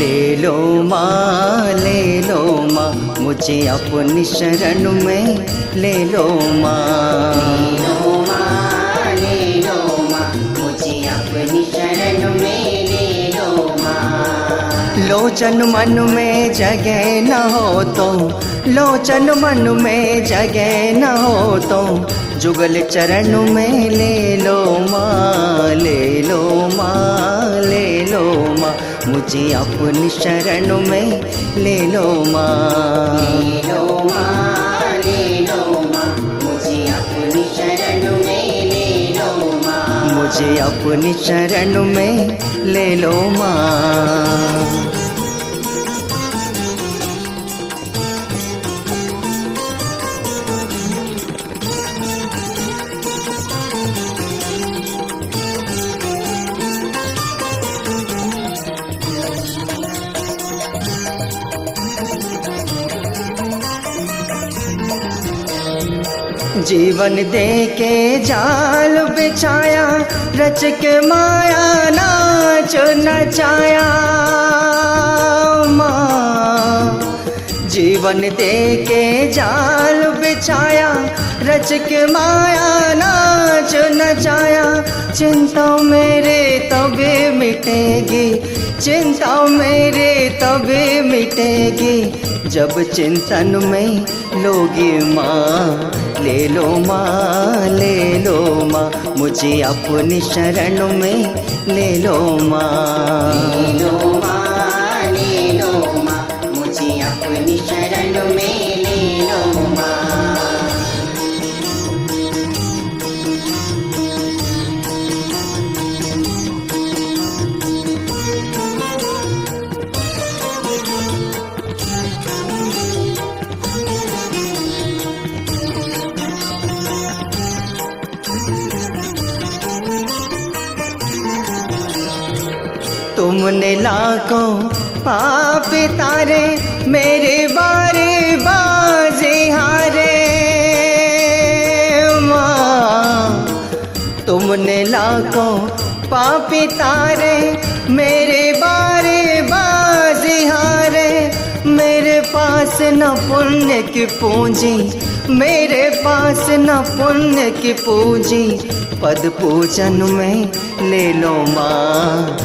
ले लो माँ, ले लो माँ, मुझे अपनी शरण में ले लो माँ। लोचन मन में जगह न हो तो लोचन मन में जगह न हो तो जुगल चरण माँ ले लो माँ, ले लो माँ। मुझे अपनी शरण में ले लो माँ। ले लो माँ ले लो माँ। मुझे अपनी शरण में ले लो माँ। मुझे अपनी शरण में ले लो माँ। जीवन दे के जाल बिछाया रच के माया नाच नचाया। माँ, जीवन दे के जाल बिछाया रच के माया नाच नचाया। चिंता मेरे तबे मिटेगी चिंता मेरे तबे मिटेगी, जब चिंतन में लोगी माँ। ले लो माँ, ले लो माँ, मुझे अपनी शरण में ले लो माँ। लो माँ। तुमने लाखों पाप तारे मेरे बारे बाजे हारे। माँ तुमने लाखों पाप तारे मेरे बारे बाजे हारे। मेरे पास न पुण्य की पूंजी, मेरे पास न पुण्य की पूंजी। पद पूजन में ले लो माँ।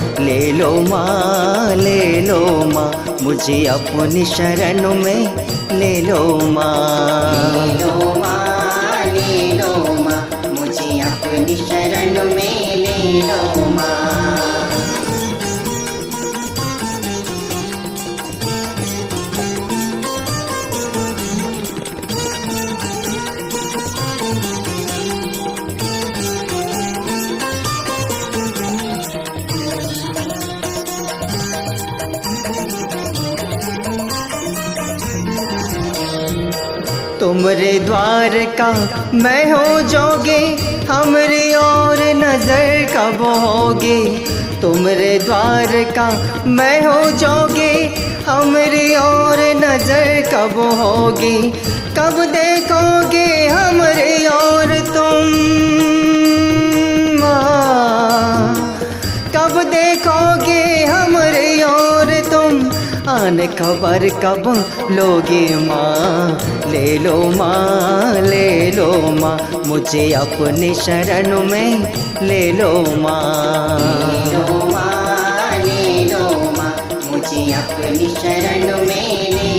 ले माँ, ले लो माँ, मुझे अपनी शरण में ले लो माँ। ले लो माँ, ले लो माँ, मुझे अपनी शरण में ले लो तुमरे द्वार का मैं हो जोगे, हमरी और नज़र कब होगी? तुमरे द्वार का मैं हो जोगे, हमरी और नज़र कब होगी? कब देखोगे हमरी और तुम? माँ? कब देखोगे हमरी और आने खबर कब लोगे माँ? ले लो माँ, ले लो माँ, मुझे अपने शरण में। ले लो माँ, ले लो माँ, मुझे अपनी शरण में लो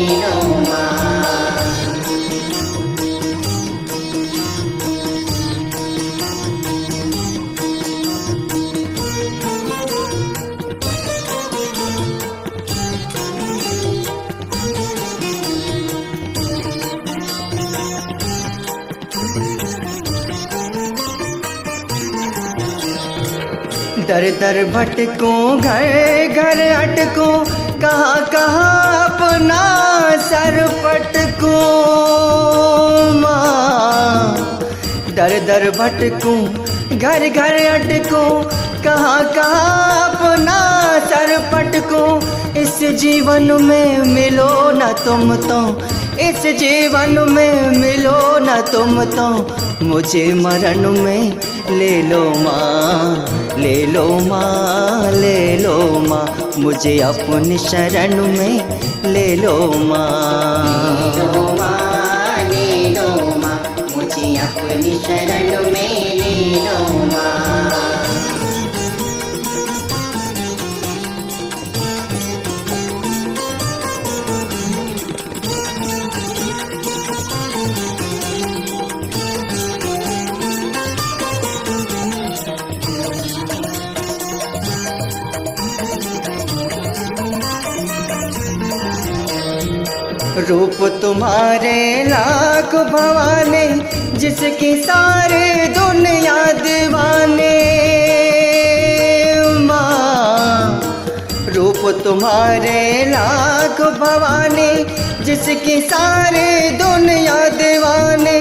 दर दर भटको, घर घर अटको, कहाँ कहाँ अपना सर पटको, माँ। दर दर भटको, घर घर अटको, कहाँ कहाँ अपना सर पटकूं इस जीवन में मिलो न तुम तो इस जीवन में मिलो न तुम तो। मुझे मरण में ले लो माँ, ले लो माँ, ले लो माँ। मुझे अपनी शरण में ले लो माँ। शरण में ले लो माँ। रूप तुम्हारे लाख भवाने, जिसकी सारे दुनिया दीवाने। रूप तुम्हारे लाख भवाने, जिसकी सारे दुनिया दीवाने।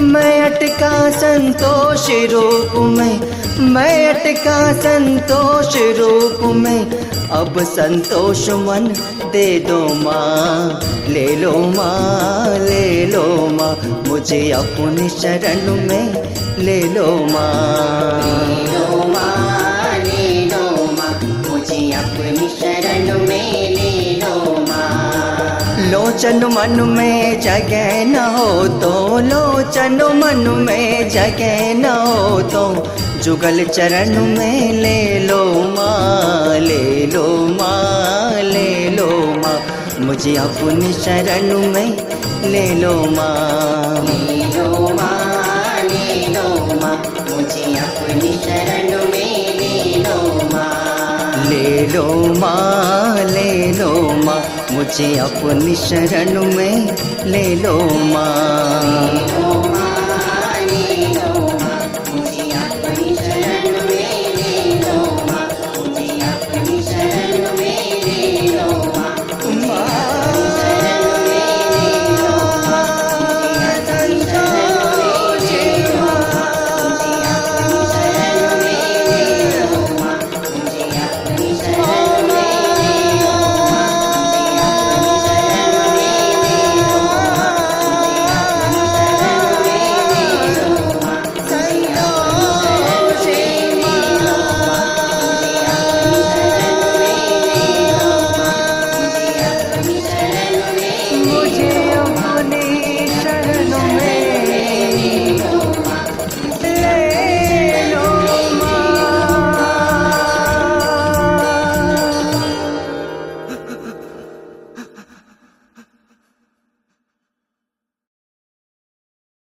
मैं अटका संतोष रूप में, मैं अटका संतोष रूप में। अब संतोष मन दे दो माँ ले लो माँ ले लो माँ मुझे अपनी शरण में ले लो माँ। लो माँ ले लो माँ मुझे अपनी शरण में ले लो माँ। लोचन मन में जगह न हो तो लोचन मन में जगह न हो तो जुगल चरण में ले लो माँ ले लो माँ ले लो माँ मुझे अपनी शरण में ले लो माँ ले लो माँ ले लो माँ मुझे अपनी शरण में ले लो माँ ले लो माँ ले लो माँ मुझे अपनी शरण में ले लो माँ